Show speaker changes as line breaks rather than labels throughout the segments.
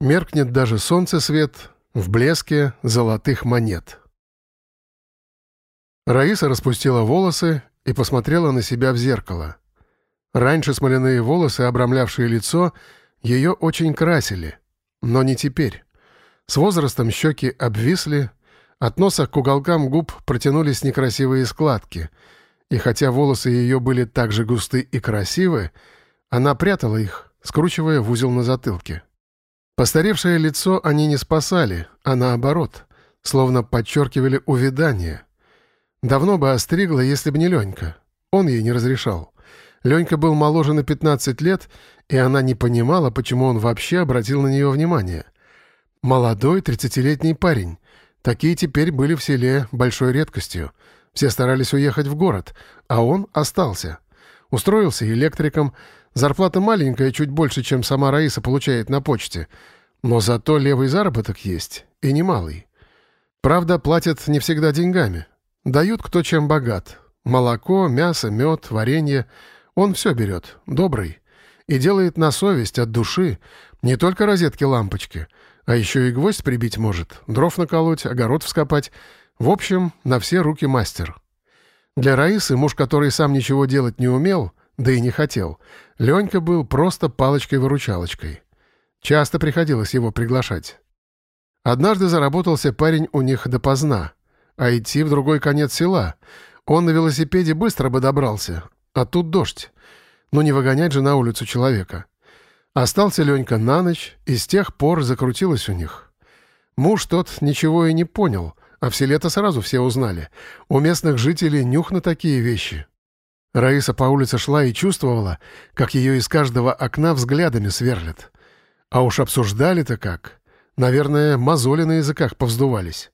Меркнет даже солнце свет в блеске золотых монет. Раиса распустила волосы и посмотрела на себя в зеркало. Раньше смоляные волосы, обрамлявшие лицо, ее очень красили, но не теперь. С возрастом щеки обвисли, от носа к уголкам губ протянулись некрасивые складки, и хотя волосы ее были так же густы и красивы, она прятала их, скручивая в узел на затылке. Постаревшее лицо они не спасали, а наоборот, словно подчеркивали увядание. Давно бы остригла, если бы не Ленька. Он ей не разрешал. Ленька был моложе на 15 лет, и она не понимала, почему он вообще обратил на нее внимание. Молодой, 30-летний парень. Такие теперь были в селе большой редкостью. Все старались уехать в город, а он остался. Устроился электриком. Зарплата маленькая, чуть больше, чем сама Раиса получает на почте. Но зато левый заработок есть, и немалый. Правда, платят не всегда деньгами. Дают кто чем богат. Молоко, мясо, мед, варенье — он все берет, добрый. И делает на совесть, от души. Не только розетки-лампочки, а еще и гвоздь прибить может, дров наколоть, огород вскопать. В общем, на все руки мастер. Для Раисы, муж, который сам ничего делать не умел, да и не хотел, Ленька был просто палочкой-выручалочкой. Часто приходилось его приглашать. Однажды заработался парень у них допоздна, а идти в другой конец села. Он на велосипеде быстро бы добрался, а тут дождь. Ну не выгонять же на улицу человека. Остался Ленька на ночь, и с тех пор закрутилось у них. Муж тот ничего и не понял, а в селе-то сразу все узнали. У местных жителей нюх на такие вещи. Раиса по улице шла и чувствовала, как ее из каждого окна взглядами сверлят. А уж обсуждали-то как. Наверное, мозоли на языках повздувались.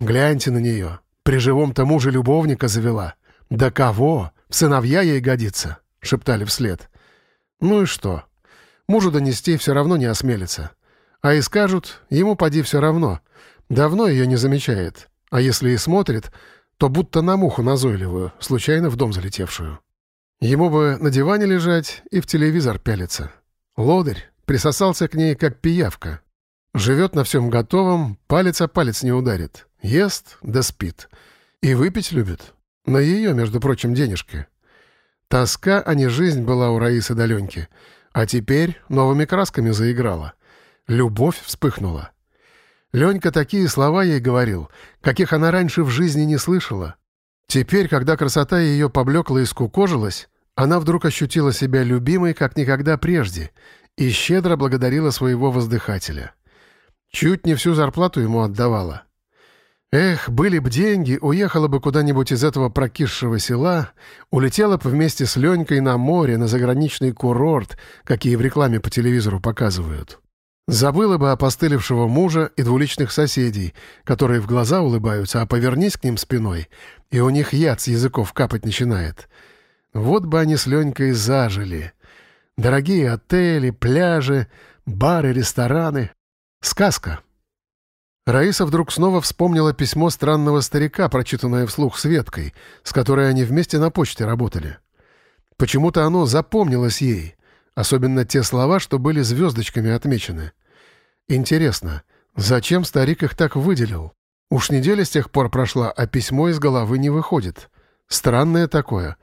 Гляньте на нее. При живом-то муже любовника завела. Да кого? «Сыновья ей годится», — шептали вслед. «Ну и что? Мужу донести все равно не осмелится. А и скажут, ему поди все равно. Давно ее не замечает. А если и смотрит, то будто на муху назойливую, случайно в дом залетевшую. Ему бы на диване лежать и в телевизор пялиться. Лодырь присосался к ней, как пиявка. Живет на всем готовом, палец о палец не ударит. Ест да спит. И выпить любит. На ее, между прочим, денежки. Тоска, а не жизнь была у Раисы Даленьки. А теперь новыми красками заиграла. Любовь вспыхнула. Ленька такие слова ей говорил, каких она раньше в жизни не слышала. Теперь, когда красота ее поблекла и скукожилась, она вдруг ощутила себя любимой, как никогда прежде, и щедро благодарила своего воздыхателя. Чуть не всю зарплату ему отдавала. Эх, были б деньги, уехала бы куда-нибудь из этого прокисшего села, улетела бы вместе с Ленькой на море, на заграничный курорт, какие в рекламе по телевизору показывают. Забыла бы опостылевшего мужа и двуличных соседей, которые в глаза улыбаются, а повернись к ним спиной, и у них яд с языков капать начинает. Вот бы они с Ленькой зажили. Дорогие отели, пляжи, бары, рестораны. Сказка. Раиса вдруг снова вспомнила письмо странного старика, прочитанное вслух Светкой, с которой они вместе на почте работали. Почему-то оно запомнилось ей, особенно те слова, что были звездочками отмечены. Интересно, зачем старик их так выделил? Уж неделя с тех пор прошла, а письмо из головы не выходит. Странное такое.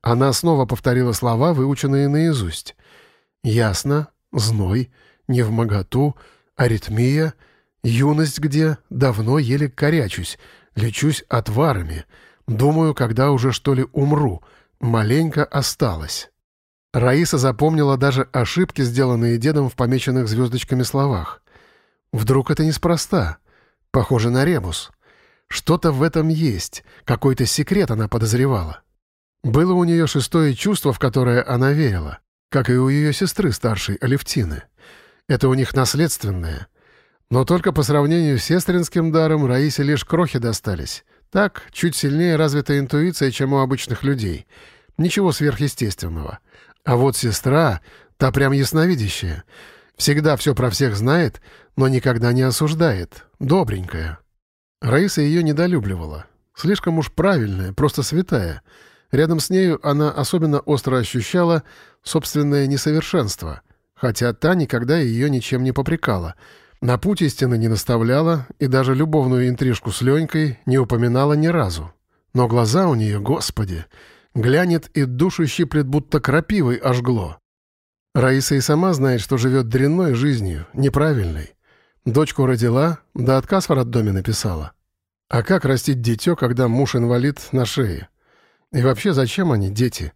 Она снова повторила слова, выученные наизусть. «Ясно», «зной», «невмоготу», «аритмия», Юность где? Давно еле корячусь. Лечусь отварами. Думаю, когда уже что ли умру. Маленько осталось. Раиса запомнила даже ошибки, сделанные дедом в помеченных звездочками словах. Вдруг это неспроста? Похоже на ребус. Что-то в этом есть, какой-то секрет она подозревала. Было у нее шестое чувство, в которое она верила, как и у ее сестры старшей, Алевтины. Это у них наследственное — но только по сравнению с сестринским даром Раисе лишь крохи достались. Так, чуть сильнее развитая интуиция, чем у обычных людей. Ничего сверхъестественного. А вот сестра, та прям ясновидящая. Всегда все про всех знает, но никогда не осуждает. Добренькая. Раиса ее недолюбливала. Слишком уж правильная, просто святая. Рядом с нею она особенно остро ощущала собственное несовершенство — хотя та никогда ее ничем не попрекала. На путь истины не наставляла и даже любовную интрижку с Ленькой не упоминала ни разу. Но глаза у нее, господи, глянет и душу щиплет, будто крапивой ожгло. Раиса и сама знает, что живет дрянной жизнью, неправильной. Дочку родила, да отказ в роддоме написала. А как растить дитё, когда муж инвалид на шее? И вообще, зачем они, дети?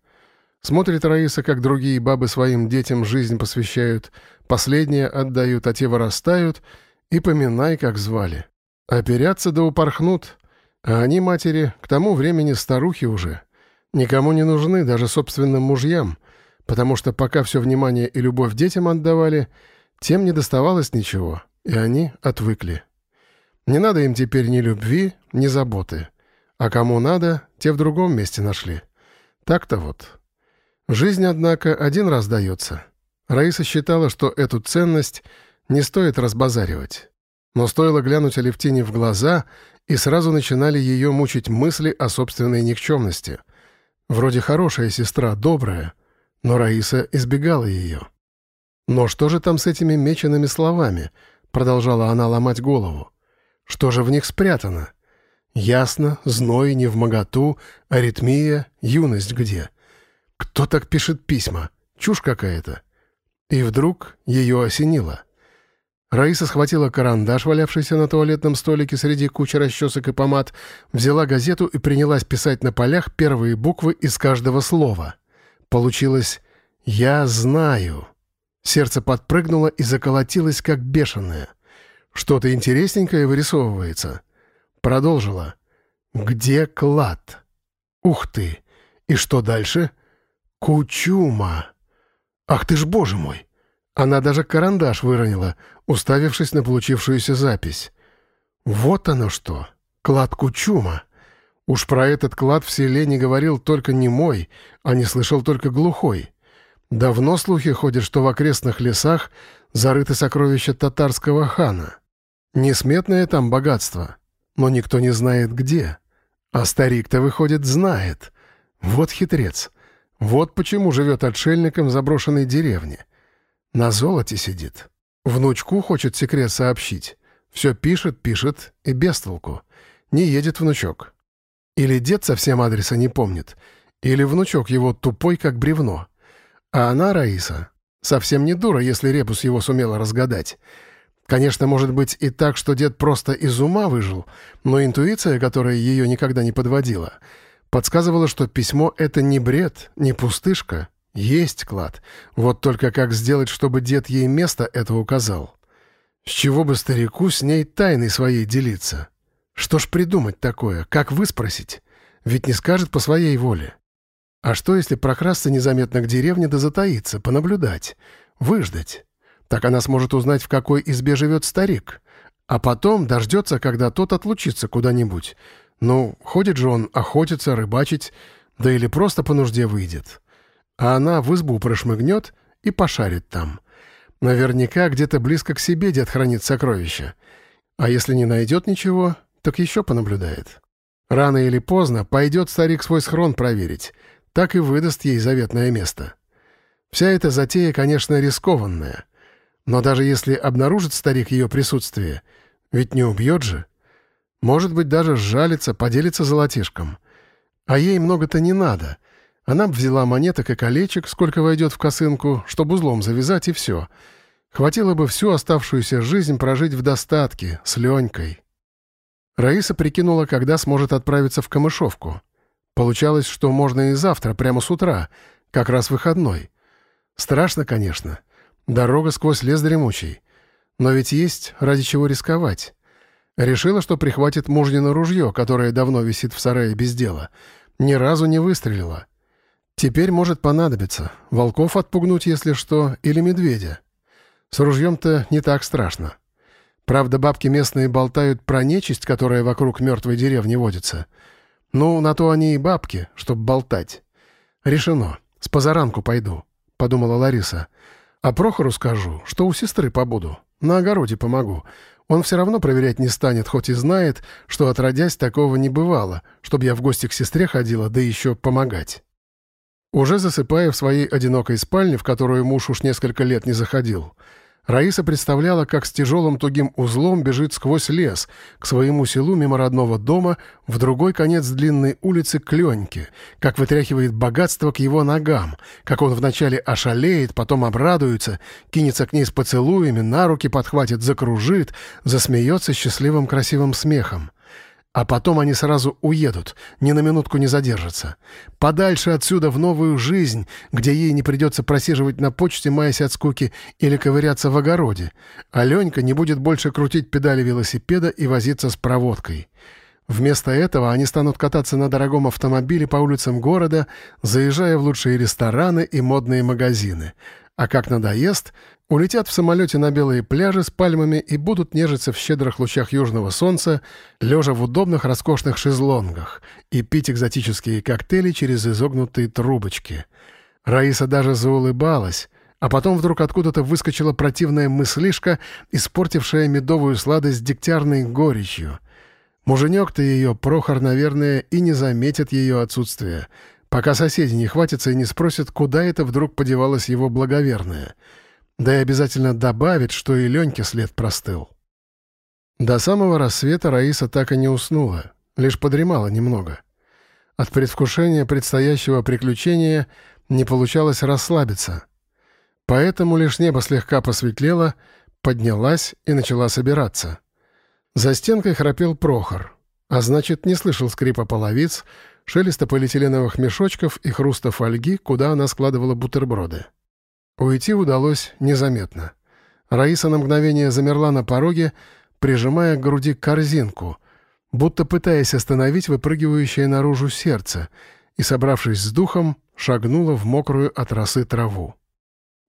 Смотрит Раиса, как другие бабы своим детям жизнь посвящают, последние отдают, а те вырастают, и поминай, как звали. Оперятся да упорхнут, а они, матери, к тому времени старухи уже. Никому не нужны, даже собственным мужьям — потому что пока все внимание и любовь детям отдавали, тем не доставалось ничего, и они отвыкли. Не надо им теперь ни любви, ни заботы. А кому надо, те в другом месте нашли. Так-то вот. Жизнь, однако, один раз дается. Раиса считала, что эту ценность не стоит разбазаривать. Но стоило глянуть Алевтине в глаза, и сразу начинали ее мучить мысли о собственной никчемности. Вроде хорошая сестра, добрая, но Раиса избегала ее. «Но что же там с этими меченными словами?» — продолжала она ломать голову. «Что же в них спрятано? Ясно, зной не в моготу, аритмия, юность где? Кто так пишет письма? Чушь какая-то». И вдруг ее осенило. Раиса схватила карандаш, валявшийся на туалетном столике среди кучи расчесок и помад, взяла газету и принялась писать на полях первые буквы из каждого слова — Получилось «Я знаю». Сердце подпрыгнуло и заколотилось, как бешеное. Что-то интересненькое вырисовывается. Продолжила. «Где клад?» «Ух ты! И что дальше?» «Кучума!» «Ах ты ж, боже мой!» Она даже карандаш выронила, уставившись на получившуюся запись. «Вот оно что! Клад Кучума!» Уж про этот клад в селе не говорил только немой, а не слышал только глухой. Давно слухи ходят, что в окрестных лесах зарыты сокровища татарского хана. Несметное там богатство, но никто не знает где. А старик-то, выходит, знает. Вот хитрец. Вот почему живет отшельником в заброшенной деревне. На золоте сидит. Внучку хочет секрет сообщить. Все пишет, пишет и без толку. Не едет внучок. Или дед совсем адреса не помнит, или внучок его тупой, как бревно. А она, Раиса, совсем не дура, если Ребус его сумела разгадать. Конечно, может быть и так, что дед просто из ума выжил, но интуиция, которая ее никогда не подводила, подсказывала, что письмо — это не бред, не пустышка. Есть клад. Вот только как сделать, чтобы дед ей место это указал? С чего бы старику с ней тайной своей делиться? Что ж придумать такое? Как выспросить? Ведь не скажет по своей воле. А что, если прокрасться незаметно к деревне да затаиться, понаблюдать, выждать? Так она сможет узнать, в какой избе живет старик. А потом дождется, когда тот отлучится куда-нибудь. Ну, ходит же он охотиться, рыбачить, да или просто по нужде выйдет. А она в избу прошмыгнет и пошарит там. Наверняка где-то близко к себе дед хранит сокровища. А если не найдет ничего, так еще понаблюдает. Рано или поздно пойдет старик свой схрон проверить, так и выдаст ей заветное место. Вся эта затея, конечно, рискованная. Но даже если обнаружит старик ее присутствие, ведь не убьет же. Может быть, даже сжалится, поделится золотишком. А ей много-то не надо. Она б взяла монеток и колечек, сколько войдет в косынку, чтобы узлом завязать, и все. Хватило бы всю оставшуюся жизнь прожить в достатке, с Ленькой. Раиса прикинула, когда сможет отправиться в Камышовку. Получалось, что можно и завтра, прямо с утра, как раз выходной. Страшно, конечно. Дорога сквозь лес дремучий. Но ведь есть ради чего рисковать. Решила, что прихватит мужнино ружье, которое давно висит в сарае без дела. Ни разу не выстрелила. Теперь может понадобиться. Волков отпугнуть, если что, или медведя. С ружьем-то не так страшно. Правда, бабки местные болтают про нечисть, которая вокруг мертвой деревни водится. Ну, на то они и бабки, чтоб болтать. Решено. С позаранку пойду, — подумала Лариса. А Прохору скажу, что у сестры побуду. На огороде помогу. Он все равно проверять не станет, хоть и знает, что отродясь такого не бывало, чтобы я в гости к сестре ходила, да еще помогать. Уже засыпая в своей одинокой спальне, в которую муж уж несколько лет не заходил, Раиса представляла, как с тяжелым тугим узлом бежит сквозь лес к своему селу мимо родного дома в другой конец длинной улицы к Леньке, как вытряхивает богатство к его ногам, как он вначале ошалеет, потом обрадуется, кинется к ней с поцелуями, на руки подхватит, закружит, засмеется счастливым красивым смехом. А потом они сразу уедут, ни на минутку не задержатся. Подальше отсюда в новую жизнь, где ей не придется просиживать на почте, маясь от скуки, или ковыряться в огороде. А Ленька не будет больше крутить педали велосипеда и возиться с проводкой. Вместо этого они станут кататься на дорогом автомобиле по улицам города, заезжая в лучшие рестораны и модные магазины. А как надоест, улетят в самолете на белые пляжи с пальмами и будут нежиться в щедрых лучах южного солнца, лежа в удобных роскошных шезлонгах, и пить экзотические коктейли через изогнутые трубочки. Раиса даже заулыбалась, а потом вдруг откуда-то выскочила противная мыслишка, испортившая медовую сладость дегтярной горечью. Муженек-то ее, Прохор, наверное, и не заметит ее отсутствие, пока соседи не хватятся и не спросят, куда это вдруг подевалась его благоверная — да и обязательно добавит, что и Леньке след простыл. До самого рассвета Раиса так и не уснула, лишь подремала немного. От предвкушения предстоящего приключения не получалось расслабиться. Поэтому лишь небо слегка посветлело, поднялась и начала собираться. За стенкой храпел Прохор, а значит, не слышал скрипа половиц, шелеста полиэтиленовых мешочков и хруста фольги, куда она складывала бутерброды. Уйти удалось незаметно. Раиса на мгновение замерла на пороге, прижимая к груди корзинку, будто пытаясь остановить выпрыгивающее наружу сердце, и, собравшись с духом, шагнула в мокрую от росы траву.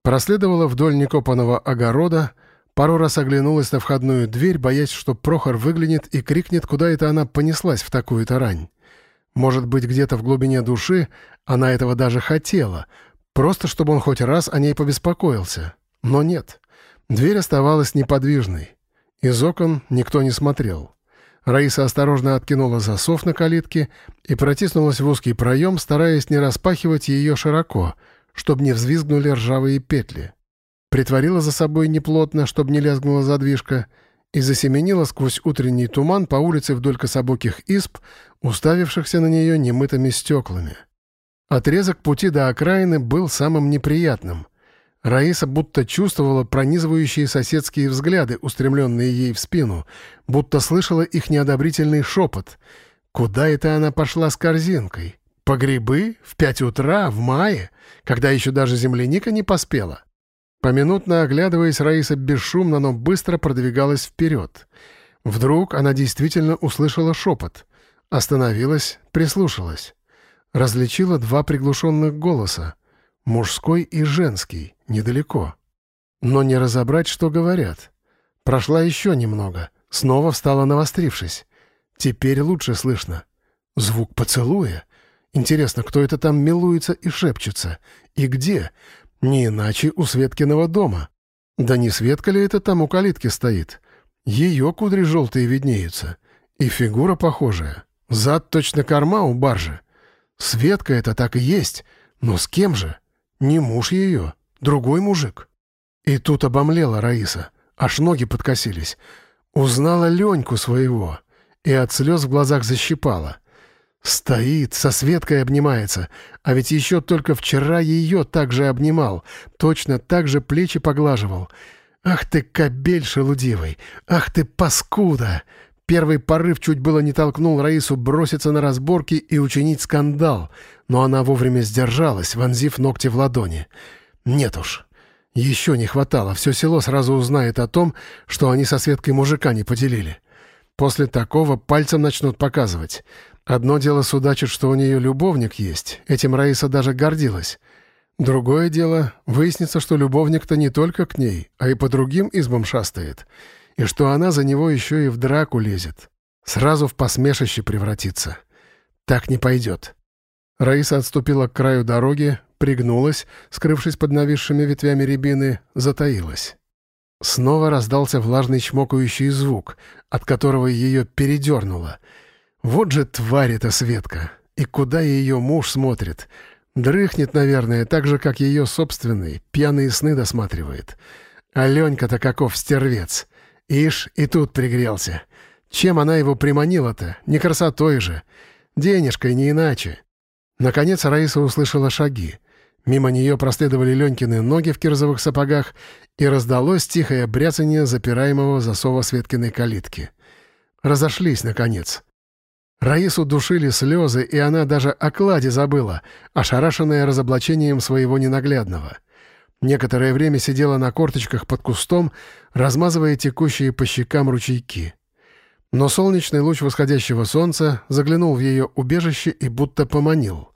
Проследовала вдоль некопанного огорода, пару раз оглянулась на входную дверь, боясь, что Прохор выглянет и крикнет, куда это она понеслась в такую-то рань. Может быть, где-то в глубине души она этого даже хотела — Просто чтобы он хоть раз о ней побеспокоился. Но нет. Дверь оставалась неподвижной. Из окон никто не смотрел. Раиса осторожно откинула засов на калитке и протиснулась в узкий проем, стараясь не распахивать ее широко, чтобы не взвизгнули ржавые петли. Притворила за собой неплотно, чтобы не лязгнула задвижка, и засеменила сквозь утренний туман по улице вдоль кособоких исп, уставившихся на нее немытыми стеклами. Отрезок пути до окраины был самым неприятным. Раиса будто чувствовала пронизывающие соседские взгляды, устремленные ей в спину, будто слышала их неодобрительный шепот. Куда это она пошла с корзинкой? По грибы? В пять утра? В мае? Когда еще даже земляника не поспела? Поминутно оглядываясь, Раиса бесшумно, но быстро продвигалась вперед. Вдруг она действительно услышала шепот. Остановилась, прислушалась различила два приглушенных голоса, мужской и женский, недалеко. Но не разобрать, что говорят. Прошла еще немного, снова встала навострившись. Теперь лучше слышно. Звук поцелуя. Интересно, кто это там милуется и шепчется? И где? Не иначе у Светкиного дома. Да не Светка ли это там у калитки стоит? Ее кудри желтые виднеются. И фигура похожая. Зад точно корма у баржи. Светка это так и есть, но с кем же? Не муж ее, другой мужик. И тут обомлела Раиса, аж ноги подкосились. Узнала Леньку своего, и от слез в глазах защипала. Стоит, со Светкой обнимается, а ведь еще только вчера ее так же обнимал, точно так же плечи поглаживал. «Ах ты, кобель шелудивый! Ах ты, паскуда! Первый порыв чуть было не толкнул Раису броситься на разборки и учинить скандал, но она вовремя сдержалась, вонзив ногти в ладони. Нет уж. Еще не хватало, все село сразу узнает о том, что они со Светкой мужика не поделили. После такого пальцем начнут показывать. Одно дело судачит, что у нее любовник есть, этим Раиса даже гордилась. Другое дело, выяснится, что любовник-то не только к ней, а и по другим избам шастает — и что она за него еще и в драку лезет. Сразу в посмешище превратится. Так не пойдет. Раиса отступила к краю дороги, пригнулась, скрывшись под нависшими ветвями рябины, затаилась. Снова раздался влажный чмокающий звук, от которого ее передернуло. Вот же тварь эта Светка! И куда ее муж смотрит? Дрыхнет, наверное, так же, как ее собственный, пьяные сны досматривает. А Ленька-то каков стервец. Ишь, и тут пригрелся. Чем она его приманила-то? Не красотой же. Денежкой, не иначе. Наконец Раиса услышала шаги. Мимо нее проследовали Ленькины ноги в кирзовых сапогах, и раздалось тихое бряцание запираемого засова Светкиной калитки. Разошлись, наконец. Раису душили слезы, и она даже о кладе забыла, ошарашенная разоблачением своего ненаглядного. Некоторое время сидела на корточках под кустом, размазывая текущие по щекам ручейки. Но солнечный луч восходящего солнца заглянул в ее убежище и будто поманил.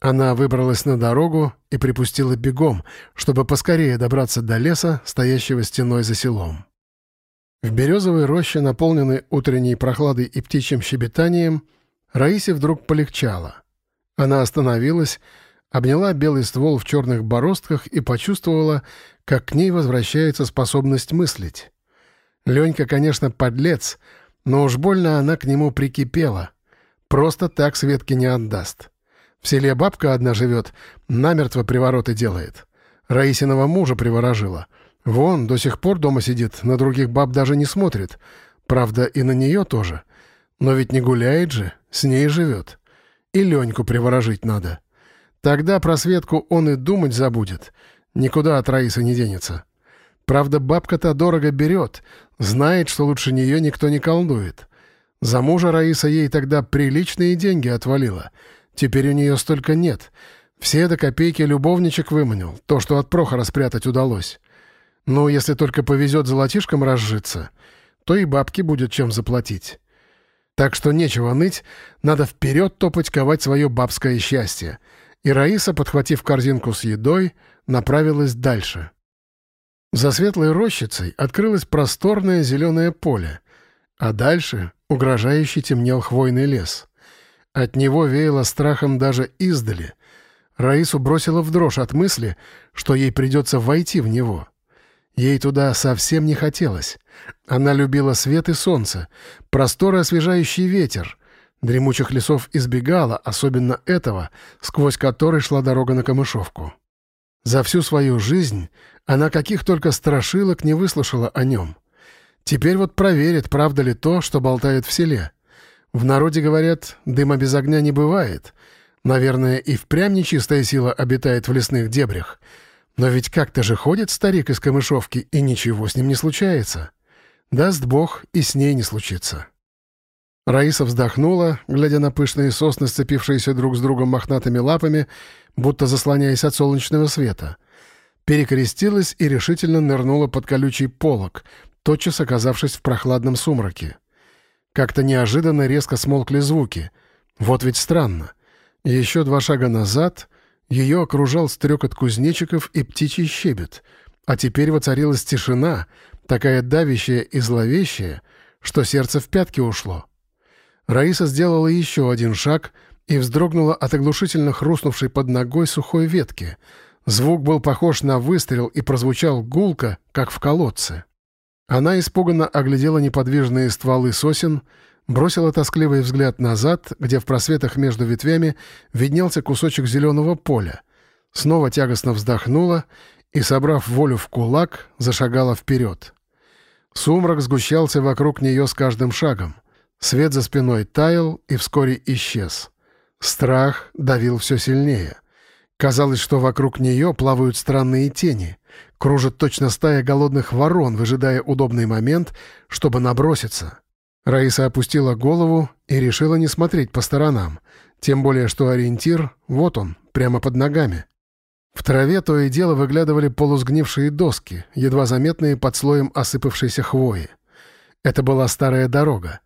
Она выбралась на дорогу и припустила бегом, чтобы поскорее добраться до леса, стоящего стеной за селом. В березовой роще, наполненной утренней прохладой и птичьим щебетанием, Раисе вдруг полегчало. Она остановилась, обняла белый ствол в черных бороздках и почувствовала, как к ней возвращается способность мыслить. Ленька, конечно, подлец, но уж больно она к нему прикипела. Просто так Светке не отдаст. В селе бабка одна живет, намертво привороты делает. Раисиного мужа приворожила — Вон, до сих пор дома сидит, на других баб даже не смотрит. Правда, и на нее тоже. Но ведь не гуляет же, с ней живет. И Леньку приворожить надо. Тогда про Светку он и думать забудет. Никуда от Раисы не денется. Правда, бабка-то дорого берет, знает, что лучше нее никто не колдует. За мужа Раиса ей тогда приличные деньги отвалила. Теперь у нее столько нет. Все до копейки любовничек выманил, то, что от Прохора спрятать удалось. Но если только повезет золотишком разжиться, то и бабке будет чем заплатить. Так что нечего ныть, надо вперед топать ковать свое бабское счастье. И Раиса, подхватив корзинку с едой, направилась дальше. За светлой рощицей открылось просторное зеленое поле, а дальше угрожающе темнел хвойный лес. От него веяло страхом даже издали. Раису бросила в дрожь от мысли, что ей придется войти в него — Ей туда совсем не хотелось. Она любила свет и солнце, простор и освежающий ветер. Дремучих лесов избегала, особенно этого, сквозь который шла дорога на Камышовку. За всю свою жизнь она каких только страшилок не выслушала о нем. Теперь вот проверит, правда ли то, что болтает в селе. В народе говорят, дыма без огня не бывает. Наверное, и впрямь нечистая сила обитает в лесных дебрях — но ведь как-то же ходит старик из камышовки, и ничего с ним не случается. Даст Бог, и с ней не случится. Раиса вздохнула, глядя на пышные сосны, сцепившиеся друг с другом мохнатыми лапами, будто заслоняясь от солнечного света. Перекрестилась и решительно нырнула под колючий полог, тотчас оказавшись в прохладном сумраке. Как-то неожиданно резко смолкли звуки. Вот ведь странно. Еще два шага назад ее окружал стрекот кузнечиков и птичий щебет, а теперь воцарилась тишина, такая давящая и зловещая, что сердце в пятки ушло. Раиса сделала еще один шаг и вздрогнула от оглушительно хрустнувшей под ногой сухой ветки. Звук был похож на выстрел и прозвучал гулко, как в колодце. Она испуганно оглядела неподвижные стволы сосен, бросила тоскливый взгляд назад, где в просветах между ветвями виднелся кусочек зеленого поля, снова тягостно вздохнула и, собрав волю в кулак, зашагала вперед. Сумрак сгущался вокруг нее с каждым шагом. Свет за спиной таял и вскоре исчез. Страх давил все сильнее. Казалось, что вокруг нее плавают странные тени. Кружит точно стая голодных ворон, выжидая удобный момент, чтобы наброситься — Раиса опустила голову и решила не смотреть по сторонам, тем более что ориентир — вот он, прямо под ногами. В траве то и дело выглядывали полусгнившие доски, едва заметные под слоем осыпавшейся хвои. Это была старая дорога.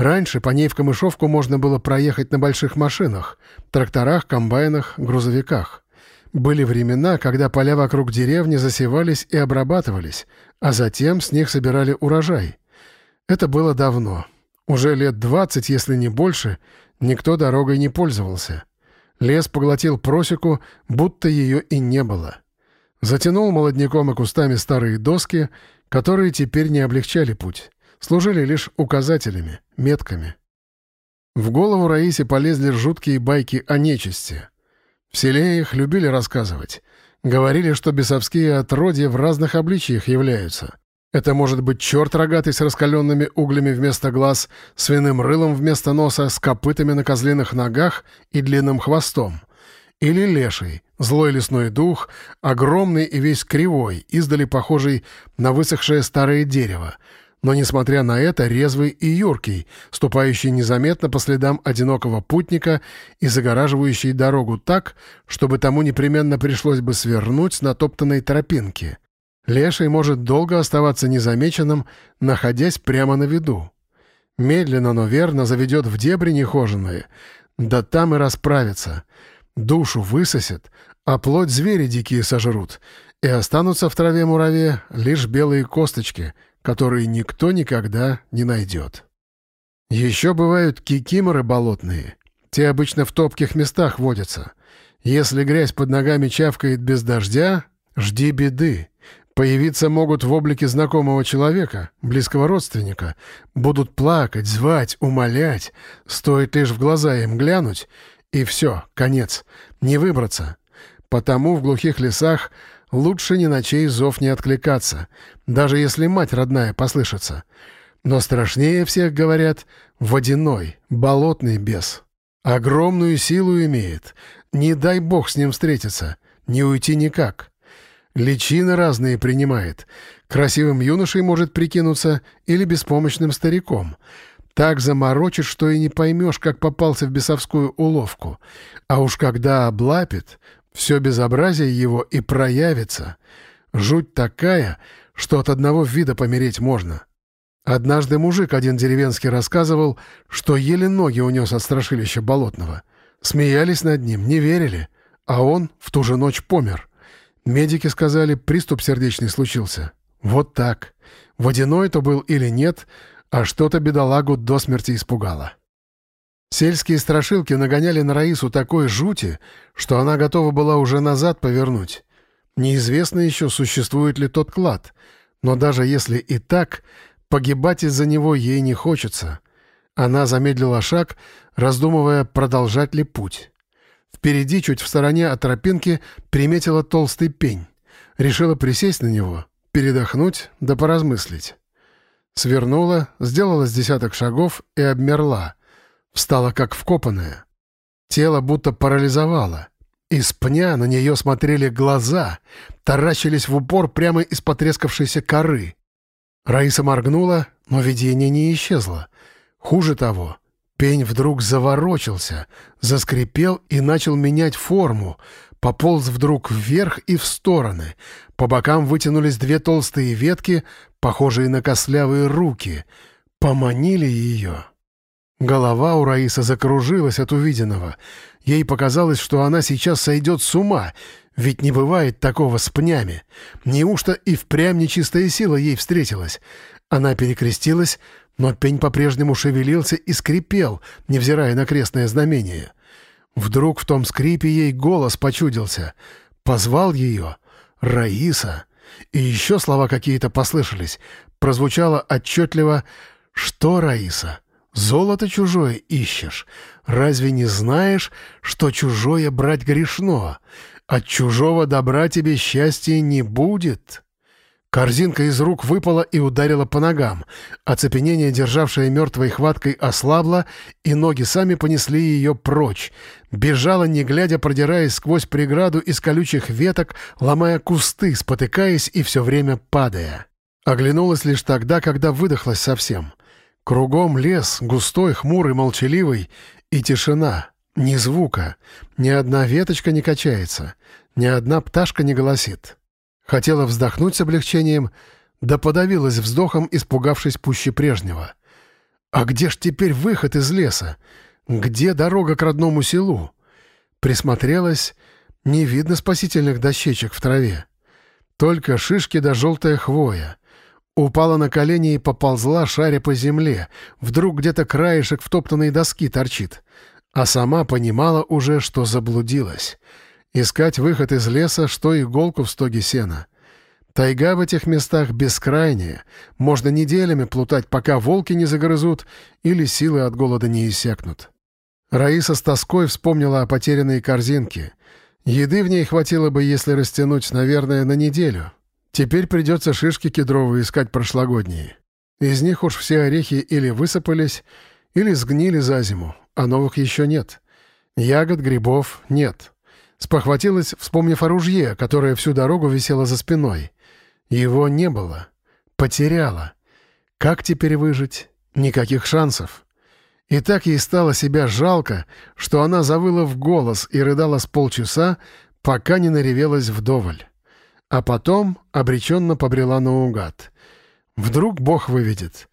Раньше по ней в Камышовку можно было проехать на больших машинах, тракторах, комбайнах, грузовиках. Были времена, когда поля вокруг деревни засевались и обрабатывались, а затем с них собирали урожай. Это было давно. Уже лет двадцать, если не больше, никто дорогой не пользовался. Лес поглотил просеку, будто ее и не было. Затянул молодняком и кустами старые доски, которые теперь не облегчали путь, служили лишь указателями, метками. В голову Раисе полезли жуткие байки о нечисти. В селе их любили рассказывать. Говорили, что бесовские отродья в разных обличиях являются. Это может быть черт рогатый с раскаленными углями вместо глаз, свиным рылом вместо носа, с копытами на козлиных ногах и длинным хвостом. Или леший, злой лесной дух, огромный и весь кривой, издали похожий на высохшее старое дерево, но, несмотря на это, резвый и юркий, ступающий незаметно по следам одинокого путника и загораживающий дорогу так, чтобы тому непременно пришлось бы свернуть с натоптанной тропинки. Леший может долго оставаться незамеченным, находясь прямо на виду. Медленно, но верно заведет в дебри нехоженные, да там и расправится. Душу высосет, а плоть звери дикие сожрут, и останутся в траве мураве лишь белые косточки — которые никто никогда не найдет. Еще бывают кикиморы болотные. Те обычно в топких местах водятся. Если грязь под ногами чавкает без дождя, жди беды. Появиться могут в облике знакомого человека, близкого родственника. Будут плакать, звать, умолять. Стоит лишь в глаза им глянуть, и все, конец. Не выбраться. Потому в глухих лесах Лучше ни на чей зов не откликаться, даже если мать родная послышится. Но страшнее всех, говорят, водяной, болотный бес. Огромную силу имеет. Не дай бог с ним встретиться. Не уйти никак. Личины разные принимает. Красивым юношей может прикинуться или беспомощным стариком. Так заморочит, что и не поймешь, как попался в бесовскую уловку. А уж когда облапит, все безобразие его и проявится. Жуть такая, что от одного вида помереть можно. Однажды мужик один деревенский рассказывал, что еле ноги унес от страшилища болотного. Смеялись над ним, не верили, а он в ту же ночь помер. Медики сказали, приступ сердечный случился. Вот так. Водяной то был или нет, а что-то бедолагу до смерти испугало. Сельские страшилки нагоняли на Раису такой жути, что она готова была уже назад повернуть. Неизвестно еще, существует ли тот клад, но даже если и так, погибать из-за него ей не хочется. Она замедлила шаг, раздумывая, продолжать ли путь. Впереди, чуть в стороне от тропинки, приметила толстый пень. Решила присесть на него, передохнуть да поразмыслить. Свернула, сделала с десяток шагов и обмерла — Встала как вкопанная. Тело будто парализовало. Из пня на нее смотрели глаза, таращились в упор прямо из потрескавшейся коры. Раиса моргнула, но видение не исчезло. Хуже того, пень вдруг заворочился, заскрипел и начал менять форму, пополз вдруг вверх и в стороны. По бокам вытянулись две толстые ветки, похожие на кослявые руки. Поманили ее. Голова у Раисы закружилась от увиденного. Ей показалось, что она сейчас сойдет с ума, ведь не бывает такого с пнями. Неужто и впрямь нечистая сила ей встретилась? Она перекрестилась, но пень по-прежнему шевелился и скрипел, невзирая на крестное знамение. Вдруг в том скрипе ей голос почудился. Позвал ее «Раиса». И еще слова какие-то послышались. Прозвучало отчетливо «Что, Раиса?» Золото чужое ищешь? Разве не знаешь, что чужое брать грешно? От чужого добра тебе счастья не будет». Корзинка из рук выпала и ударила по ногам. Оцепенение, державшее мертвой хваткой, ослабло, и ноги сами понесли ее прочь. Бежала, не глядя, продираясь сквозь преграду из колючих веток, ломая кусты, спотыкаясь и все время падая. Оглянулась лишь тогда, когда выдохлась совсем. Кругом лес, густой, хмурый, молчаливый, и тишина. Ни звука. Ни одна веточка не качается. Ни одна пташка не голосит. Хотела вздохнуть с облегчением, да подавилась вздохом, испугавшись пуще прежнего. «А где ж теперь выход из леса? Где дорога к родному селу?» Присмотрелась, не видно спасительных дощечек в траве. Только шишки да желтая хвоя. Упала на колени и поползла, шаря по земле. Вдруг где-то краешек втоптанной доски торчит. А сама понимала уже, что заблудилась. Искать выход из леса, что иголку в стоге сена. Тайга в этих местах бескрайняя. Можно неделями плутать, пока волки не загрызут или силы от голода не иссякнут. Раиса с тоской вспомнила о потерянной корзинке. Еды в ней хватило бы, если растянуть, наверное, на неделю. Теперь придется шишки кедровые искать прошлогодние. Из них уж все орехи или высыпались, или сгнили за зиму, а новых еще нет. Ягод, грибов нет. Спохватилась, вспомнив о ружье, которое всю дорогу висело за спиной. Его не было. Потеряла. Как теперь выжить? Никаких шансов. И так ей стало себя жалко, что она завыла в голос и рыдала с полчаса, пока не наревелась вдоволь. А потом обреченно побрела наугад. Вдруг Бог выведет.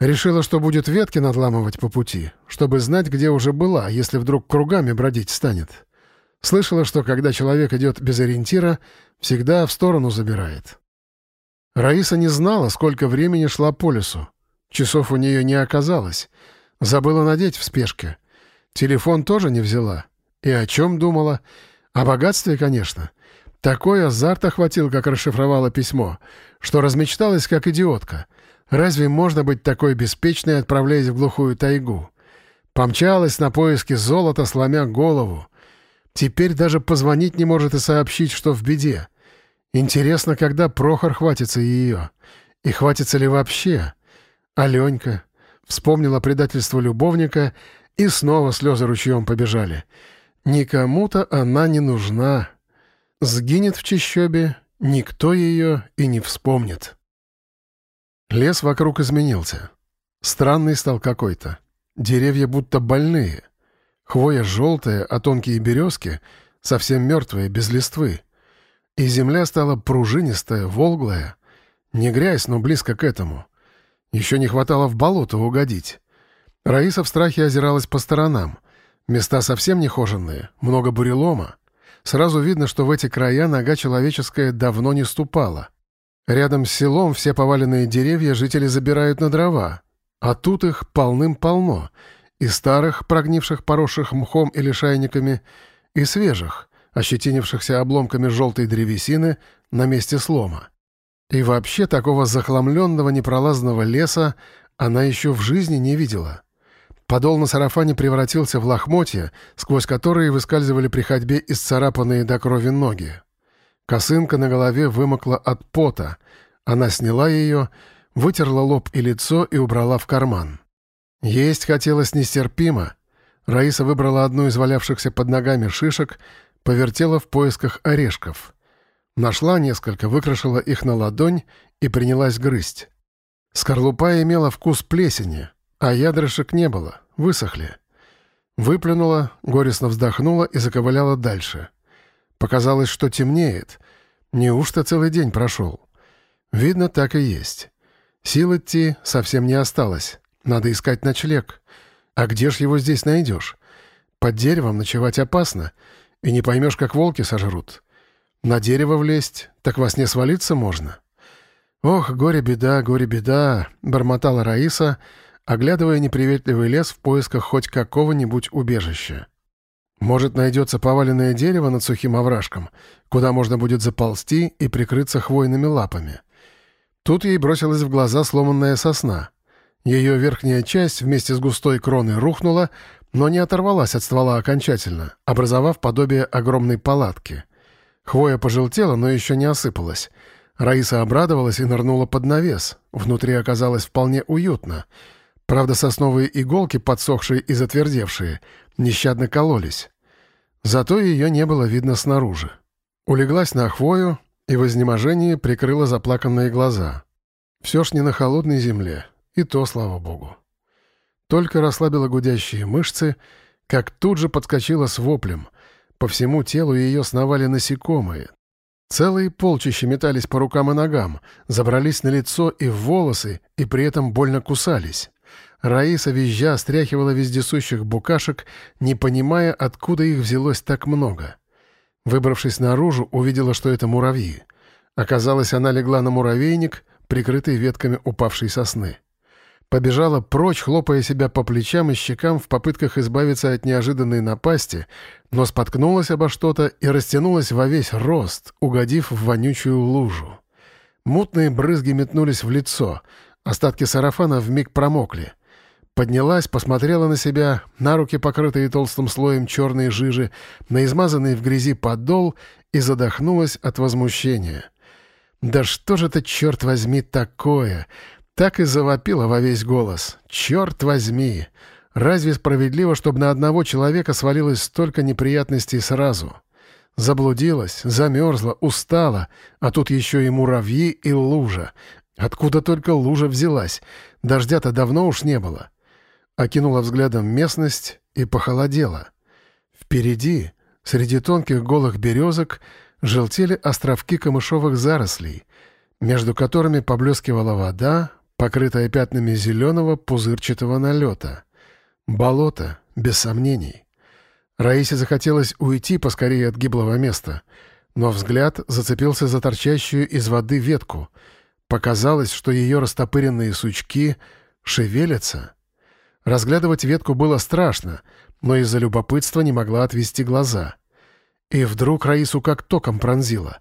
Решила, что будет ветки надламывать по пути, чтобы знать, где уже была, если вдруг кругами бродить станет. Слышала, что когда человек идет без ориентира, всегда в сторону забирает. Раиса не знала, сколько времени шла по лесу. Часов у нее не оказалось — Забыла надеть в спешке. Телефон тоже не взяла. И о чем думала? О богатстве, конечно. Такой азарт охватил, как расшифровала письмо, что размечталась, как идиотка. Разве можно быть такой беспечной, отправляясь в глухую тайгу? Помчалась на поиски золота, сломя голову. Теперь даже позвонить не может и сообщить, что в беде. Интересно, когда Прохор хватится ее. И хватится ли вообще? Аленька, Вспомнила предательство любовника, и снова слезы ручьем побежали. Никому-то она не нужна. Сгинет в чащобе, никто ее и не вспомнит. Лес вокруг изменился. Странный стал какой-то. Деревья будто больные. Хвоя желтая, а тонкие березки совсем мертвые, без листвы. И земля стала пружинистая, волглая. Не грязь, но близко к этому — еще не хватало в болото угодить. Раиса в страхе озиралась по сторонам. Места совсем нехоженные, много бурелома. Сразу видно, что в эти края нога человеческая давно не ступала. Рядом с селом все поваленные деревья жители забирают на дрова, а тут их полным-полно, и старых, прогнивших, поросших мхом или шайниками, и свежих, ощетинившихся обломками желтой древесины на месте слома. И вообще такого захламленного непролазного леса она еще в жизни не видела. Подол на сарафане превратился в лохмотья, сквозь которые выскальзывали при ходьбе исцарапанные до крови ноги. Косынка на голове вымокла от пота. Она сняла ее, вытерла лоб и лицо и убрала в карман. Есть хотелось нестерпимо. Раиса выбрала одну из валявшихся под ногами шишек, повертела в поисках орешков — Нашла несколько, выкрашила их на ладонь и принялась грызть. Скорлупа имела вкус плесени, а ядрышек не было, высохли. Выплюнула, горестно вздохнула и заковыляла дальше. Показалось, что темнеет. Неужто целый день прошел? Видно, так и есть. Сил идти совсем не осталось. Надо искать ночлег. А где ж его здесь найдешь? Под деревом ночевать опасно, и не поймешь, как волки сожрут. На дерево влезть, так во сне свалиться можно. Ох, горе-беда, горе-беда, бормотала Раиса, оглядывая неприветливый лес в поисках хоть какого-нибудь убежища. Может, найдется поваленное дерево над сухим овражком, куда можно будет заползти и прикрыться хвойными лапами. Тут ей бросилась в глаза сломанная сосна. Ее верхняя часть вместе с густой кроной рухнула, но не оторвалась от ствола окончательно, образовав подобие огромной палатки. Хвоя пожелтела, но еще не осыпалась. Раиса обрадовалась и нырнула под навес. Внутри оказалось вполне уютно. Правда, сосновые иголки, подсохшие и затвердевшие, нещадно кололись. Зато ее не было видно снаружи. Улеглась на хвою и в изнеможении прикрыла заплаканные глаза. Все ж не на холодной земле, и то, слава богу. Только расслабила гудящие мышцы, как тут же подскочила с воплем — по всему телу ее сновали насекомые. Целые полчища метались по рукам и ногам, забрались на лицо и в волосы, и при этом больно кусались. Раиса визжа стряхивала вездесущих букашек, не понимая, откуда их взялось так много. Выбравшись наружу, увидела, что это муравьи. Оказалось, она легла на муравейник, прикрытый ветками упавшей сосны. Побежала прочь, хлопая себя по плечам и щекам в попытках избавиться от неожиданной напасти, но споткнулась обо что-то и растянулась во весь рост, угодив в вонючую лужу. Мутные брызги метнулись в лицо, остатки сарафана вмиг промокли. Поднялась, посмотрела на себя, на руки, покрытые толстым слоем черной жижи, на измазанный в грязи подол и задохнулась от возмущения. «Да что же это, черт возьми, такое?» Так и завопила во весь голос. «Черт возьми! Разве справедливо, чтобы на одного человека свалилось столько неприятностей сразу?» Заблудилась, замерзла, устала, а тут еще и муравьи, и лужа. Откуда только лужа взялась? Дождя-то давно уж не было. Окинула взглядом местность и похолодела. Впереди, среди тонких голых березок, желтели островки камышовых зарослей, между которыми поблескивала вода, покрытая пятнами зеленого пузырчатого налета. Болото, без сомнений. Раисе захотелось уйти поскорее от гиблого места, но взгляд зацепился за торчащую из воды ветку. Показалось, что ее растопыренные сучки шевелятся. Разглядывать ветку было страшно, но из-за любопытства не могла отвести глаза. И вдруг Раису как током пронзила.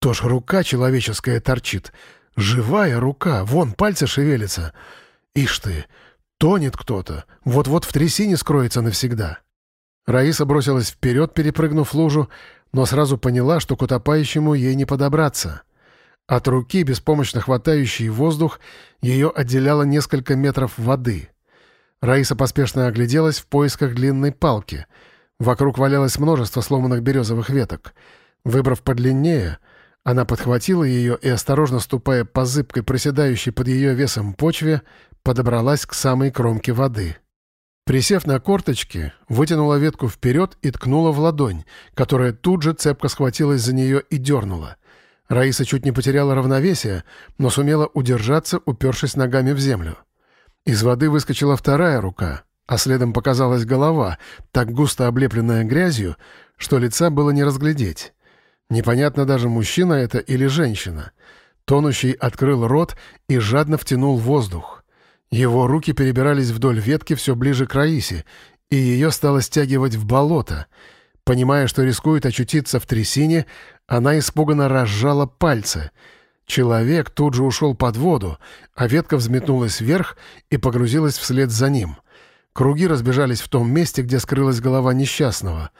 То ж рука человеческая торчит. Живая рука, вон пальцы шевелятся. Ишь ты, тонет кто-то, вот-вот в трясине скроется навсегда. Раиса бросилась вперед, перепрыгнув лужу, но сразу поняла, что к утопающему ей не подобраться. От руки, беспомощно хватающей воздух, ее отделяло несколько метров воды. Раиса поспешно огляделась в поисках длинной палки. Вокруг валялось множество сломанных березовых веток. Выбрав подлиннее, она подхватила ее и, осторожно ступая по зыбкой, проседающей под ее весом почве, подобралась к самой кромке воды. Присев на корточки, вытянула ветку вперед и ткнула в ладонь, которая тут же цепко схватилась за нее и дернула. Раиса чуть не потеряла равновесие, но сумела удержаться, упершись ногами в землю. Из воды выскочила вторая рука, а следом показалась голова, так густо облепленная грязью, что лица было не разглядеть. Непонятно даже, мужчина это или женщина. Тонущий открыл рот и жадно втянул воздух. Его руки перебирались вдоль ветки все ближе к Раисе, и ее стало стягивать в болото. Понимая, что рискует очутиться в трясине, она испуганно разжала пальцы. Человек тут же ушел под воду, а ветка взметнулась вверх и погрузилась вслед за ним. Круги разбежались в том месте, где скрылась голова несчастного.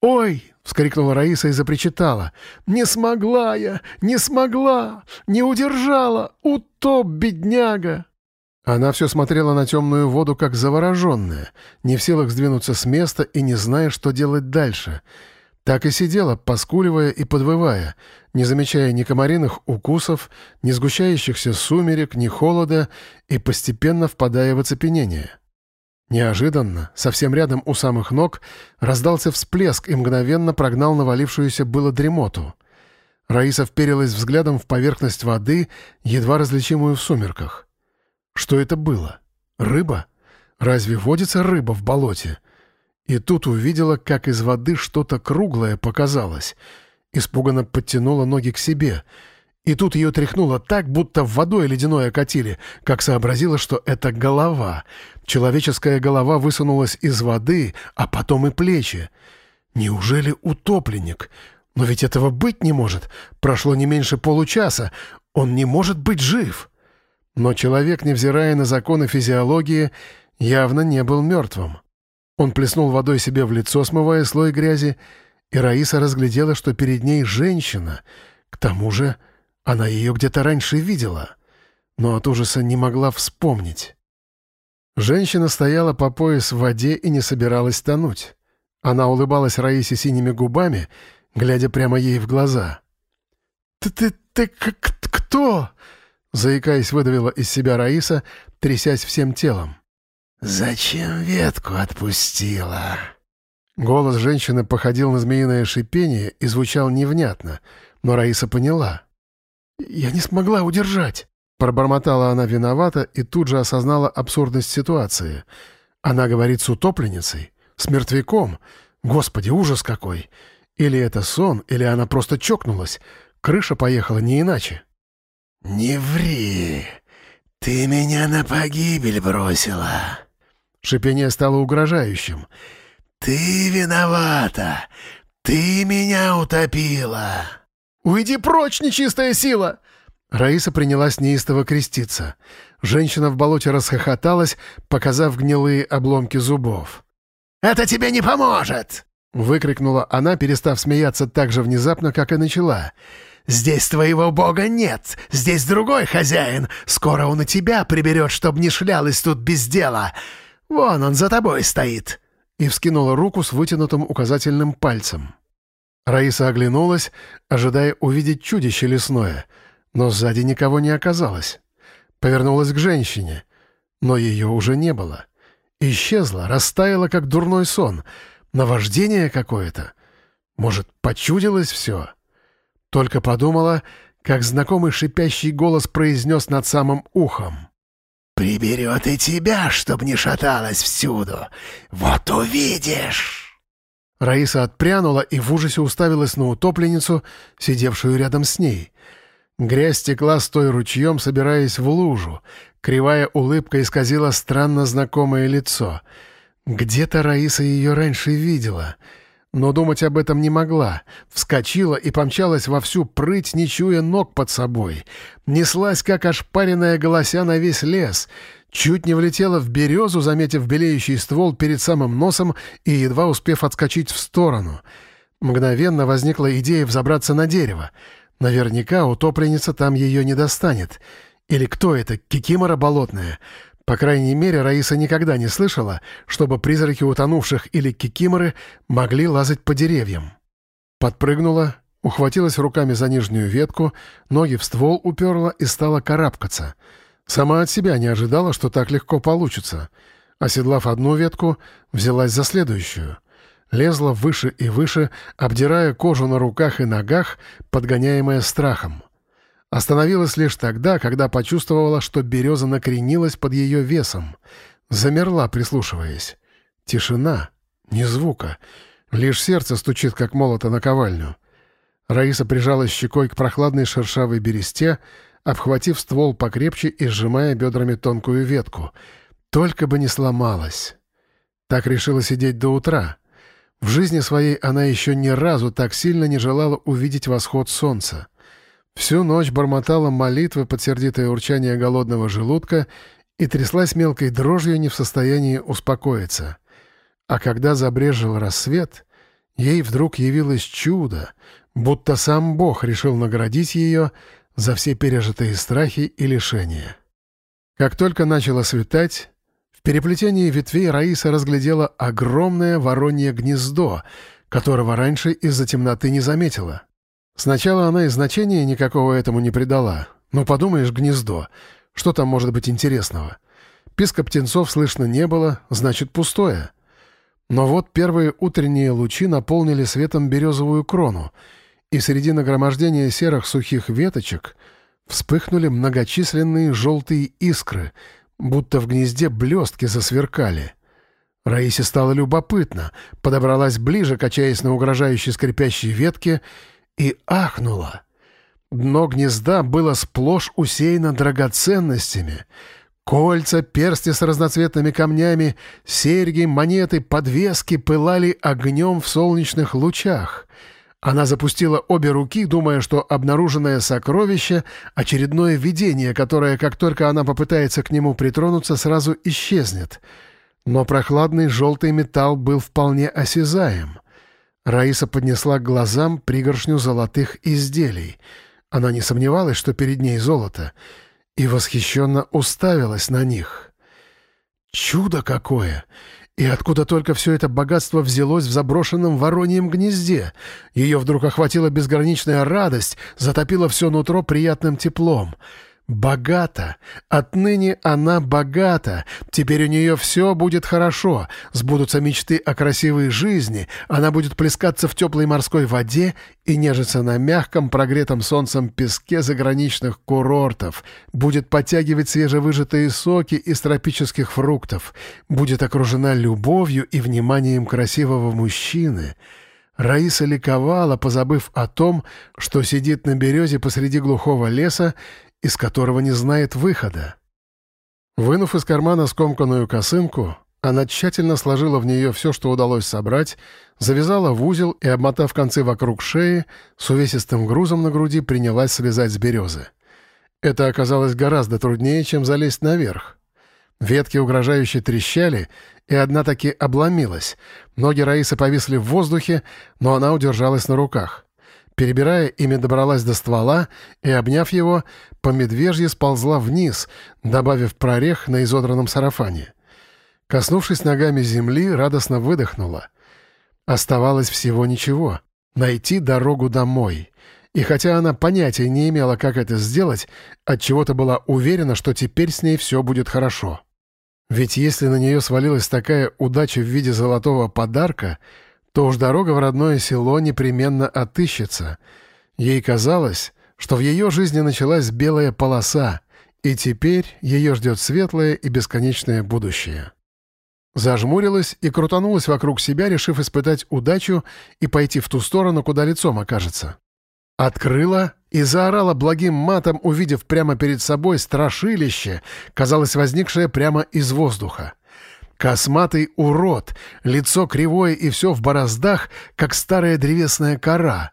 «Ой!» — вскрикнула Раиса и запричитала. «Не смогла я! Не смогла! Не удержала! Утоп, бедняга!» Она все смотрела на темную воду, как завороженная, не в силах сдвинуться с места и не зная, что делать дальше. Так и сидела, поскуливая и подвывая, не замечая ни комариных укусов, ни сгущающихся сумерек, ни холода, и постепенно впадая в оцепенение. Неожиданно, совсем рядом у самых ног, раздался всплеск и мгновенно прогнал навалившуюся было дремоту. Раиса вперилась взглядом в поверхность воды, едва различимую в сумерках. Что это было? Рыба? Разве водится рыба в болоте? И тут увидела, как из воды что-то круглое показалось. Испуганно подтянула ноги к себе. И тут ее тряхнуло так, будто водой ледяное окатили, как сообразила, что это голова. Человеческая голова высунулась из воды, а потом и плечи. Неужели утопленник? Но ведь этого быть не может. Прошло не меньше получаса. Он не может быть жив. Но человек, невзирая на законы физиологии, явно не был мертвым. Он плеснул водой себе в лицо, смывая слой грязи, и Раиса разглядела, что перед ней женщина. К тому же она ее где-то раньше видела, но от ужаса не могла вспомнить. Женщина стояла по пояс в воде и не собиралась тонуть. Она улыбалась Раисе синими губами, глядя прямо ей в глаза. «Ты, ты, ты кто?» Заикаясь, выдавила из себя Раиса, трясясь всем телом.
«Зачем ветку отпустила?»
Голос женщины походил на змеиное шипение и звучал невнятно, но Раиса поняла. «Я не смогла удержать!» Пробормотала она виновата и тут же осознала абсурдность ситуации. Она говорит с утопленницей, с мертвяком. Господи, ужас какой! Или это сон, или она просто чокнулась. Крыша поехала не иначе.
«Не ври! Ты меня на погибель бросила!»
Шипение стало угрожающим.
«Ты виновата! Ты меня утопила!»
«Уйди прочь, нечистая сила!» Раиса принялась неистово креститься. Женщина в болоте расхохоталась, показав гнилые обломки зубов.
«Это тебе не поможет!»
— выкрикнула она, перестав смеяться так же внезапно, как и начала.
«Здесь твоего бога нет! Здесь другой хозяин! Скоро он и тебя приберет, чтоб не шлялась тут без дела! Вон он за тобой стоит!»
И вскинула руку с вытянутым указательным пальцем. Раиса оглянулась, ожидая увидеть чудище лесное, но сзади никого не оказалось. Повернулась к женщине, но ее уже не было. Исчезла, растаяла, как дурной сон. Наваждение какое-то. Может, почудилось все? Только подумала, как знакомый шипящий голос произнес над самым ухом.
«Приберет и тебя, чтоб не шаталась всюду. Вот увидишь!»
Раиса отпрянула и в ужасе уставилась на утопленницу, сидевшую рядом с ней. Грязь текла с той ручьем, собираясь в лужу. Кривая улыбка исказила странно знакомое лицо. Где-то Раиса ее раньше видела, но думать об этом не могла. Вскочила и помчалась во всю прыть, не чуя ног под собой. Неслась, как ошпаренная голося на весь лес. Чуть не влетела в березу, заметив белеющий ствол перед самым носом и едва успев отскочить в сторону. Мгновенно возникла идея взобраться на дерево. Наверняка утопленница там ее не достанет. Или кто это, кикимора болотная? По крайней мере, Раиса никогда не слышала, чтобы призраки утонувших или кикиморы могли лазать по деревьям. Подпрыгнула, ухватилась руками за нижнюю ветку, ноги в ствол уперла и стала карабкаться. Сама от себя не ожидала, что так легко получится. Оседлав одну ветку, взялась за следующую — лезла выше и выше, обдирая кожу на руках и ногах, подгоняемая страхом. Остановилась лишь тогда, когда почувствовала, что береза накренилась под ее весом. Замерла, прислушиваясь. Тишина, ни звука. Лишь сердце стучит, как молото на ковальню. Раиса прижалась щекой к прохладной шершавой бересте, обхватив ствол покрепче и сжимая бедрами тонкую ветку. Только бы не сломалась. Так решила сидеть до утра — в жизни своей она еще ни разу так сильно не желала увидеть восход солнца. Всю ночь бормотала молитвы под сердитое урчание голодного желудка и тряслась мелкой дрожью не в состоянии успокоиться. А когда забрежил рассвет, ей вдруг явилось чудо, будто сам Бог решил наградить ее за все пережитые страхи и лишения. Как только начало светать, переплетении ветвей Раиса разглядела огромное воронье гнездо, которого раньше из-за темноты не заметила. Сначала она и значения никакого этому не придала. Ну, подумаешь, гнездо. Что там может быть интересного? Писка птенцов слышно не было, значит, пустое. Но вот первые утренние лучи наполнили светом березовую крону, и среди нагромождения серых сухих веточек вспыхнули многочисленные желтые искры — будто в гнезде блестки засверкали. Раисе стало любопытно, подобралась ближе, качаясь на угрожающей скрипящей ветке, и ахнула. Дно гнезда было сплошь усеяно драгоценностями. Кольца, персти с разноцветными камнями, серьги, монеты, подвески пылали огнем в солнечных лучах — она запустила обе руки, думая, что обнаруженное сокровище — очередное видение, которое, как только она попытается к нему притронуться, сразу исчезнет. Но прохладный желтый металл был вполне осязаем. Раиса поднесла к глазам пригоршню золотых изделий. Она не сомневалась, что перед ней золото, и восхищенно уставилась на них. «Чудо какое! И откуда только все это богатство взялось в заброшенном вороньем гнезде? Ее вдруг охватила безграничная радость, затопила все нутро приятным теплом. Богата. Отныне она богата. Теперь у нее все будет хорошо. Сбудутся мечты о красивой жизни. Она будет плескаться в теплой морской воде и нежиться на мягком, прогретом солнцем песке заграничных курортов. Будет подтягивать свежевыжатые соки из тропических фруктов. Будет окружена любовью и вниманием красивого мужчины. Раиса ликовала, позабыв о том, что сидит на березе посреди глухого леса из которого не знает выхода. Вынув из кармана скомканную косынку, она тщательно сложила в нее все, что удалось собрать, завязала в узел и, обмотав концы вокруг шеи, с увесистым грузом на груди принялась слезать с березы. Это оказалось гораздо труднее, чем залезть наверх. Ветки угрожающе трещали, и одна таки обломилась. Ноги Раисы повисли в воздухе, но она удержалась на руках. Перебирая, ими добралась до ствола и, обняв его, по медвежье сползла вниз, добавив прорех на изодранном сарафане. Коснувшись ногами земли, радостно выдохнула. Оставалось всего ничего — найти дорогу домой. И хотя она понятия не имела, как это сделать, отчего-то была уверена, что теперь с ней все будет хорошо. Ведь если на нее свалилась такая удача в виде золотого подарка, то уж дорога в родное село непременно отыщется. Ей казалось, что в ее жизни началась белая полоса, и теперь ее ждет светлое и бесконечное будущее. Зажмурилась и крутанулась вокруг себя, решив испытать удачу и пойти в ту сторону, куда лицом окажется. Открыла и заорала благим матом, увидев прямо перед собой страшилище, казалось, возникшее прямо из воздуха. Косматый урод, лицо кривое и все в бороздах, как старая древесная кора.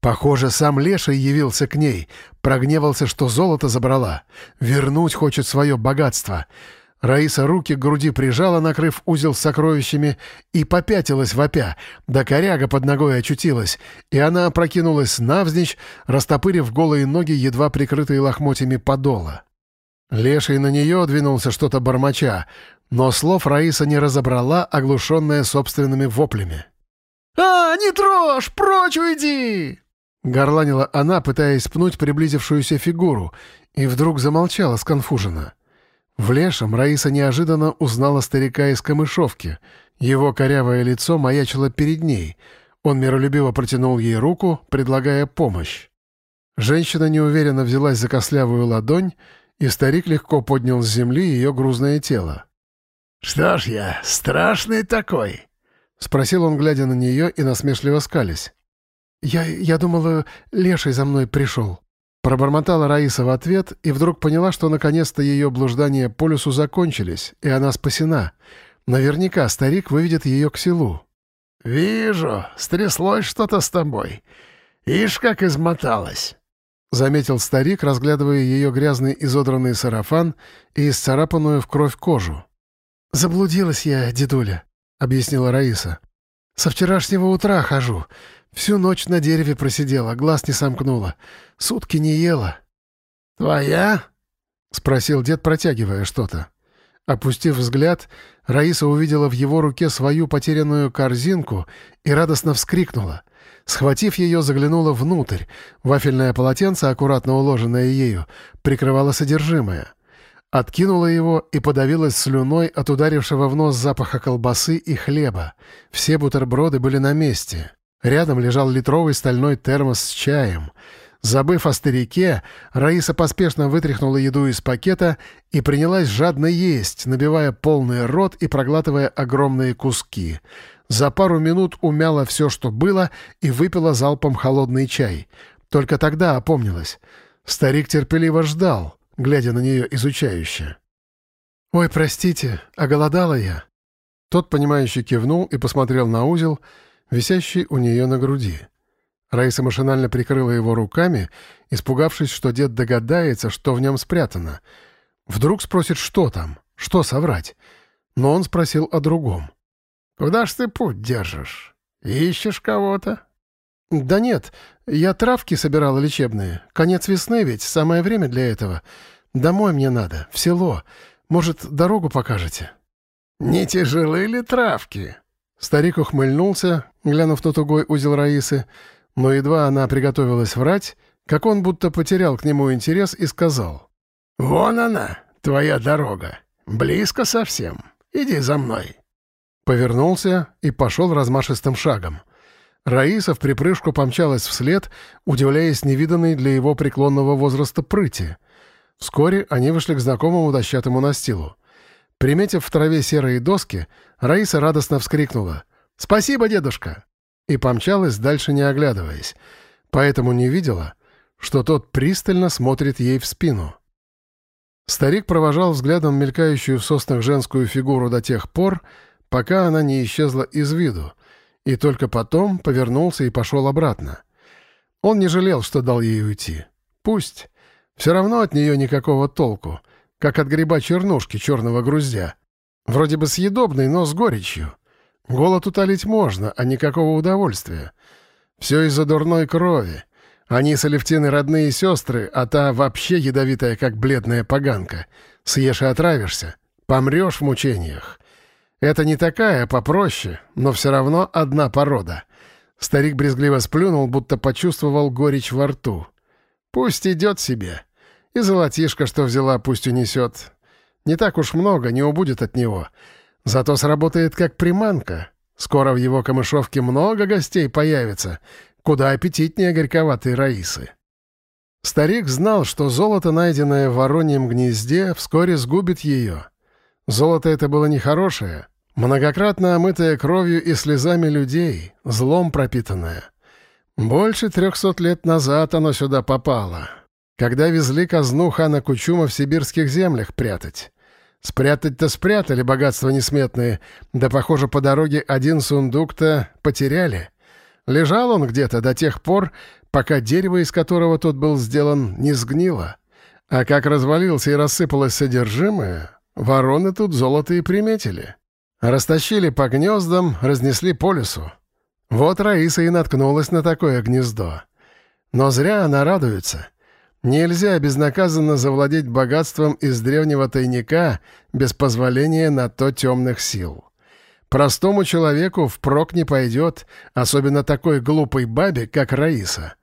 Похоже, сам Леший явился к ней, прогневался, что золото забрала. Вернуть хочет свое богатство — Раиса руки к груди прижала, накрыв узел с сокровищами, и попятилась вопя. Да коряга под ногой очутилась, и она опрокинулась навзничь, растопырив голые ноги, едва прикрытые лохмотьями подола. Леший на нее двинулся что-то бормоча, но слов Раиса не разобрала, оглушенная собственными воплями.
«А, не трожь! Прочь уйди!»
Горланила она, пытаясь пнуть приблизившуюся фигуру, и вдруг замолчала сконфуженно. В лешем Раиса неожиданно узнала старика из камышовки. Его корявое лицо маячило перед ней. Он миролюбиво протянул ей руку, предлагая помощь. Женщина неуверенно взялась за костлявую ладонь, и старик легко поднял с земли ее грузное тело.
«Что ж я, страшный такой?»
— спросил он, глядя на нее и насмешливо скались. «Я, я думала, леший за мной пришел», Пробормотала Раиса в ответ и вдруг поняла, что наконец-то ее блуждания по лесу закончились, и она спасена. Наверняка старик выведет ее к селу.
«Вижу, стряслось что-то с тобой. Ишь, как измоталась!»
— заметил старик, разглядывая ее грязный изодранный сарафан и исцарапанную в кровь кожу. «Заблудилась я, дедуля», — объяснила Раиса. «Со вчерашнего утра хожу. Всю ночь на дереве просидела, глаз не сомкнула. Сутки не ела.
«Твоя?»
— спросил дед, протягивая что-то. Опустив взгляд, Раиса увидела в его руке свою потерянную корзинку и радостно вскрикнула. Схватив ее, заглянула внутрь. Вафельное полотенце, аккуратно уложенное ею, прикрывало содержимое. Откинула его и подавилась слюной от ударившего в нос запаха колбасы и хлеба. Все бутерброды были на месте. Рядом лежал литровый стальной термос с чаем. Забыв о старике, Раиса поспешно вытряхнула еду из пакета и принялась жадно есть, набивая полный рот и проглатывая огромные куски. За пару минут умяла все, что было, и выпила залпом холодный чай. Только тогда опомнилась. Старик терпеливо ждал, глядя на нее изучающе. «Ой, простите, оголодала я». Тот, понимающе кивнул и посмотрел на узел, висящий у нее на груди. Раиса машинально прикрыла его руками, испугавшись, что дед догадается, что в нем спрятано. Вдруг спросит, что там, что соврать. Но он спросил о другом.
«Куда ж ты путь держишь? Ищешь кого-то?»
«Да нет, я травки собирала лечебные. Конец весны ведь, самое время для этого. Домой мне надо, в село. Может, дорогу покажете?»
«Не тяжелы ли травки?»
Старик ухмыльнулся, глянув на тугой узел Раисы, но едва она приготовилась врать, как он будто потерял к нему интерес и сказал.
«Вон она, твоя дорога. Близко совсем. Иди за мной».
Повернулся и пошел размашистым шагом. Раиса в припрыжку помчалась вслед, удивляясь невиданной для его преклонного возраста прыти. Вскоре они вышли к знакомому дощатому настилу. Приметив в траве серые доски, Раиса радостно вскрикнула «Спасибо, дедушка!» и помчалась, дальше не оглядываясь, поэтому не видела, что тот пристально смотрит ей в спину. Старик провожал взглядом мелькающую в соснах женскую фигуру до тех пор, пока она не исчезла из виду, и только потом повернулся и пошел обратно. Он не жалел, что дал ей уйти. Пусть. Все равно от нее никакого толку, как от гриба чернушки черного груздя. Вроде бы съедобный, но с горечью. Голод утолить можно, а никакого удовольствия. Все из-за дурной крови. Они с Алевтиной родные сестры, а та вообще ядовитая, как бледная поганка. Съешь и отравишься. Помрешь в мучениях. Это не такая, попроще, но все равно одна порода. Старик брезгливо сплюнул, будто почувствовал горечь во рту. Пусть идет себе. И золотишко, что взяла, пусть унесет. Не так уж много, не убудет от него. Зато сработает как приманка. Скоро в его камышовке много гостей появится, куда аппетитнее горьковатой Раисы. Старик знал, что золото, найденное в вороньем гнезде, вскоре сгубит ее. Золото это было нехорошее, многократно омытое кровью и слезами людей, злом пропитанное. Больше трехсот лет назад оно сюда попало, когда везли казну хана Кучума в сибирских землях прятать. Спрятать-то спрятали богатства несметные, да, похоже, по дороге один сундук-то потеряли. Лежал он где-то до тех пор, пока дерево, из которого тот был сделан, не сгнило. А как развалился и рассыпалось содержимое, вороны тут золото и приметили. Растащили по гнездам, разнесли по лесу. Вот Раиса и наткнулась на такое гнездо. Но зря она радуется. Нельзя безнаказанно завладеть богатством из древнего тайника без позволения на то темных сил. Простому человеку впрок не пойдет, особенно такой глупой бабе, как Раиса.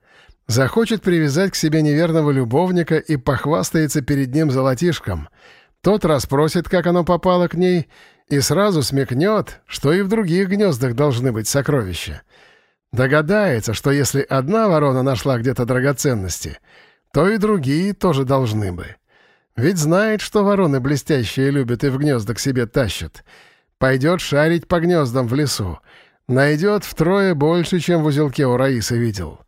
Захочет привязать к себе неверного любовника и похвастается перед ним золотишком. Тот расспросит, как оно попало к ней, и сразу смекнет, что и в других гнездах должны быть сокровища. Догадается, что если одна ворона нашла где-то драгоценности — то и другие тоже должны бы. Ведь знает, что вороны блестящие любят и в гнезда к себе тащат. Пойдет шарить по гнездам в лесу. Найдет втрое больше, чем в узелке у Раисы видел.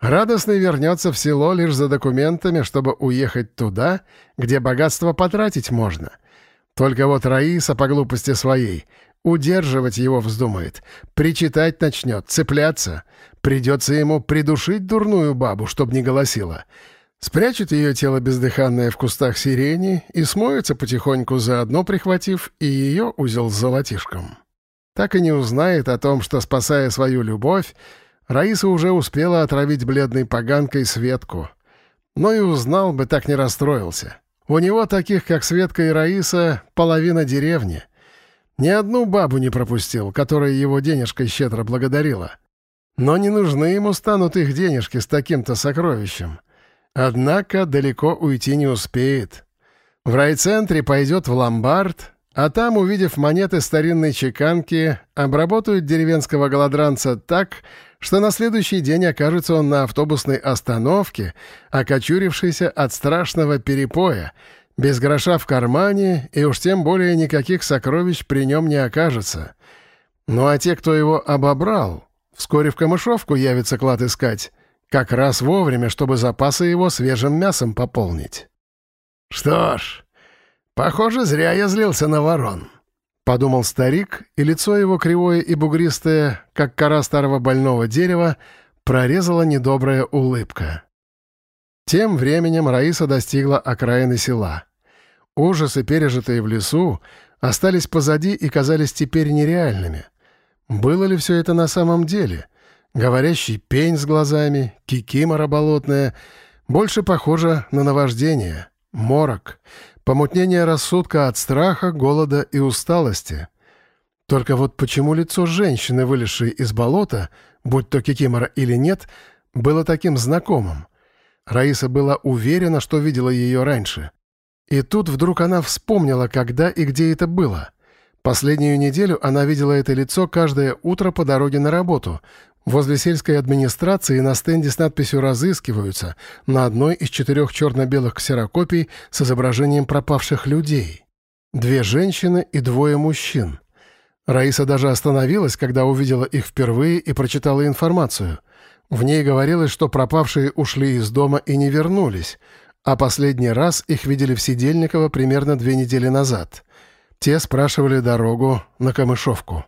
Радостный вернется в село лишь за документами, чтобы уехать туда, где богатство потратить можно. Только вот Раиса по глупости своей удерживать его вздумает, причитать начнет, цепляться. Придется ему придушить дурную бабу, чтоб не голосила. Спрячет ее тело бездыханное в кустах сирени и смоется потихоньку, заодно прихватив и ее узел с золотишком. Так и не узнает о том, что, спасая свою любовь, Раиса уже успела отравить бледной поганкой Светку. Но и узнал бы, так не расстроился. У него таких, как Светка и Раиса, половина деревни. Ни одну бабу не пропустил, которая его денежкой щедро благодарила. Но не нужны ему станут их денежки с таким-то сокровищем. Однако далеко уйти не успеет. В райцентре пойдет в ломбард, а там, увидев монеты старинной чеканки, обработают деревенского голодранца так, что на следующий день окажется он на автобусной остановке, окочурившийся от страшного перепоя, без гроша в кармане и уж тем более никаких сокровищ при нем не окажется. Ну а те, кто его обобрал, вскоре в камышовку явится клад искать, как раз вовремя, чтобы запасы его свежим мясом пополнить. «Что ж, похоже, зря я злился на ворон», — подумал старик, и лицо его кривое и бугристое, как кора старого больного дерева, прорезала недобрая улыбка. Тем временем Раиса достигла окраины села. Ужасы, пережитые в лесу, остались позади и казались теперь нереальными. Было ли все это на самом деле — Говорящий пень с глазами, кикимора болотная, больше похоже на наваждение, морок, помутнение рассудка от страха, голода и усталости. Только вот почему лицо женщины, вылезшей из болота, будь то кикимора или нет, было таким знакомым? Раиса была уверена, что видела ее раньше. И тут вдруг она вспомнила, когда и где это было. Последнюю неделю она видела это лицо каждое утро по дороге на работу, Возле сельской администрации на стенде с надписью «Разыскиваются» на одной из четырех черно-белых ксерокопий с изображением пропавших людей. Две женщины и двое мужчин. Раиса даже остановилась, когда увидела их впервые и прочитала информацию. В ней говорилось, что пропавшие ушли из дома и не вернулись, а последний раз их видели в Сидельниково примерно две недели назад. Те спрашивали дорогу на Камышовку.